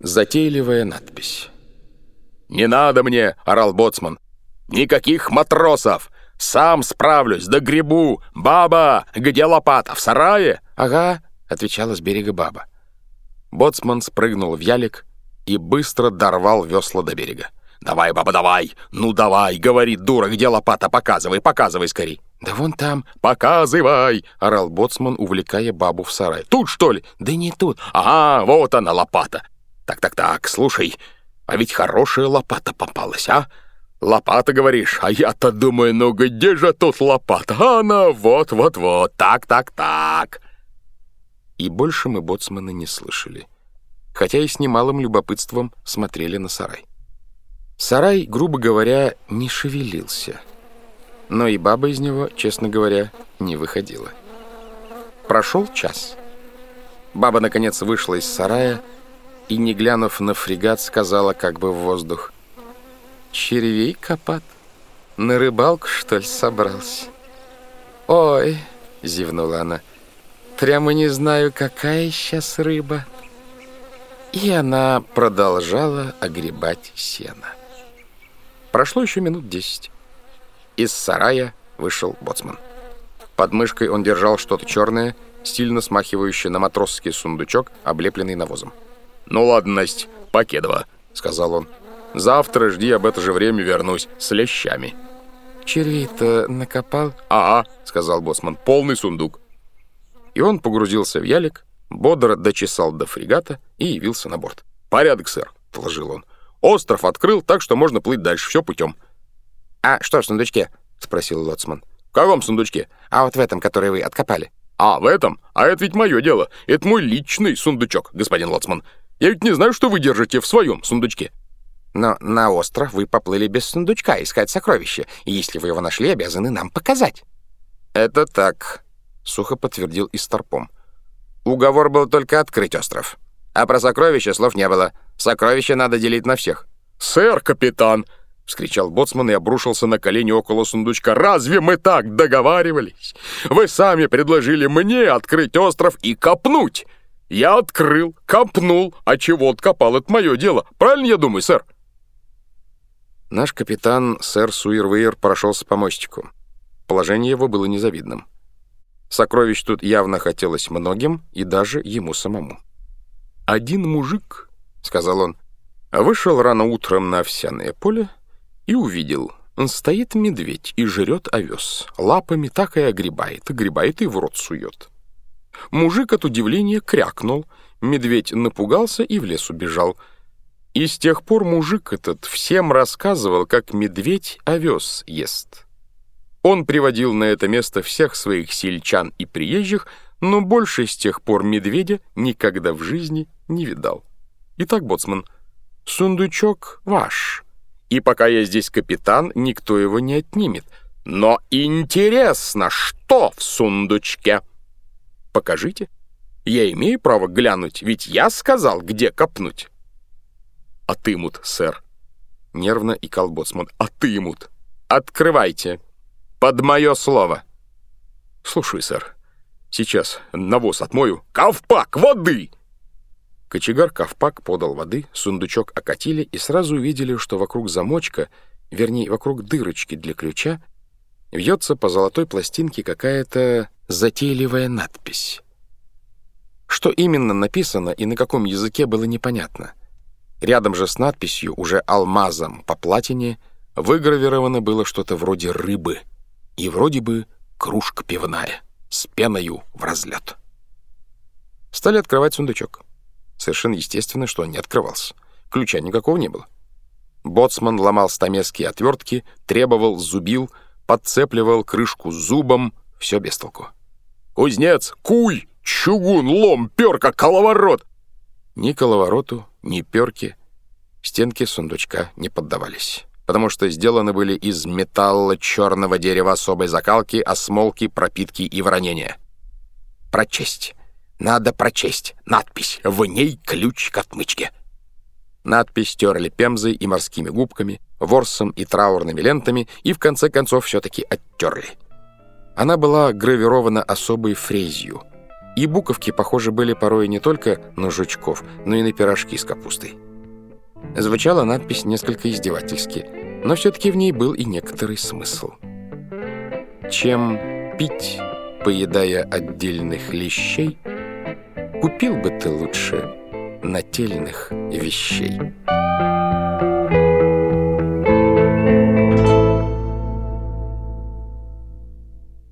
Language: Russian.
Затейливая надпись. «Не надо мне!» — орал боцман. «Никаких матросов! Сам справлюсь, да грибу! Баба, где лопата? В сарае?» «Ага», — отвечала с берега баба. Боцман спрыгнул в ялик и быстро дорвал весла до берега. «Давай, баба, давай! Ну давай!» — говорит дура. «Где лопата? Показывай, показывай скорей!» «Да вон там!» «Показывай!» — орал боцман, увлекая бабу в сарай. «Тут, что ли?» «Да не тут!» «Ага, вот она, лопата!» «Так-так-так, слушай, а ведь хорошая лопата попалась, а?» «Лопата, говоришь? А я-то думаю, ну где же тут лопата? А она вот-вот-вот, так-так-так!» И больше мы боцмана не слышали, хотя и с немалым любопытством смотрели на сарай. Сарай, грубо говоря, не шевелился, но и баба из него, честно говоря, не выходила. Прошел час. Баба, наконец, вышла из сарая и, не глянув на фрегат, сказала как бы в воздух — червей копат. На рыбалку, что ли, собрался? Ой, зевнула она, прямо не знаю, какая сейчас рыба. И она продолжала огребать сено. Прошло еще минут десять. Из сарая вышел боцман. Под мышкой он держал что-то черное, сильно смахивающее на матросский сундучок, облепленный навозом. «Ну ладно, Настя, покедова», — сказал он. Завтра жди, об это же время вернусь с лещами». «Червей-то накопал?» «Ага», — сказал боссман, — «полный сундук». И он погрузился в ялик, бодро дочесал до фрегата и явился на борт. «Порядок, сэр», — положил он. «Остров открыл, так что можно плыть дальше, все путем». «А что в сундучке?» — спросил лоцман. «В каком сундучке?» «А вот в этом, который вы откопали». «А, в этом? А это ведь мое дело. Это мой личный сундучок, господин лоцман. Я ведь не знаю, что вы держите в своем сундучке». Но на остров вы поплыли без сундучка искать сокровища, и если вы его нашли, обязаны нам показать». «Это так», — сухо подтвердил Истарпом. «Уговор был только открыть остров. А про сокровища слов не было. Сокровища надо делить на всех». «Сэр, капитан!» — вскричал боцман и обрушился на колени около сундучка. «Разве мы так договаривались? Вы сами предложили мне открыть остров и копнуть. Я открыл, копнул, а чего откопал, это мое дело. Правильно я думаю, сэр?» Наш капитан, сэр Суирвейер, прошелся по мостику. Положение его было незавидным. Сокровищ тут явно хотелось многим, и даже ему самому. «Один мужик», — сказал он, — вышел рано утром на овсяное поле и увидел, он стоит медведь и жрет овес, лапами так и огребает, огребает и в рот сует. Мужик от удивления крякнул, медведь напугался и в лес убежал — и с тех пор мужик этот всем рассказывал, как медведь овес ест. Он приводил на это место всех своих сельчан и приезжих, но больше с тех пор медведя никогда в жизни не видал. Итак, боцман, сундучок ваш. И пока я здесь капитан, никто его не отнимет. Но интересно, что в сундучке? Покажите. Я имею право глянуть, ведь я сказал, где копнуть. «Атымут, сэр». Нервно и колбоцман. «Атымут! Открывайте! Под мое слово!» «Слушай, сэр, сейчас навоз отмою. Ковпак, воды!» Кочегар Ковпак подал воды, сундучок окатили и сразу увидели, что вокруг замочка, вернее, вокруг дырочки для ключа, вьется по золотой пластинке какая-то затейливая надпись. Что именно написано и на каком языке было непонятно. Рядом же с надписью, уже алмазом по платине, выгравировано было что-то вроде рыбы и вроде бы кружка пивная с пеною в разлет. Стали открывать сундучок. Совершенно естественно, что он не открывался. Ключа никакого не было. Боцман ломал стамесские отвертки, требовал, зубил, подцепливал крышку зубом, все без толку. «Кузнец! Куй! Чугун! Лом! Перка! Коловорот!» Ни коловороту, ни перки стенки сундучка не поддавались, потому что сделаны были из металла черного дерева особой закалки, осмолки, пропитки и воронения. Прочесть. Надо прочесть. Надпись. В ней ключ к отмычке. Надпись терли пемзой и морскими губками, ворсом и траурными лентами и в конце концов все-таки оттерли. Она была гравирована особой фрезью, и буковки похожи были порой не только на жучков, но и на пирожки с капустой. Звучала надпись несколько издевательски, но все-таки в ней был и некоторый смысл. Чем пить, поедая отдельных лещей, купил бы ты лучше нательных вещей.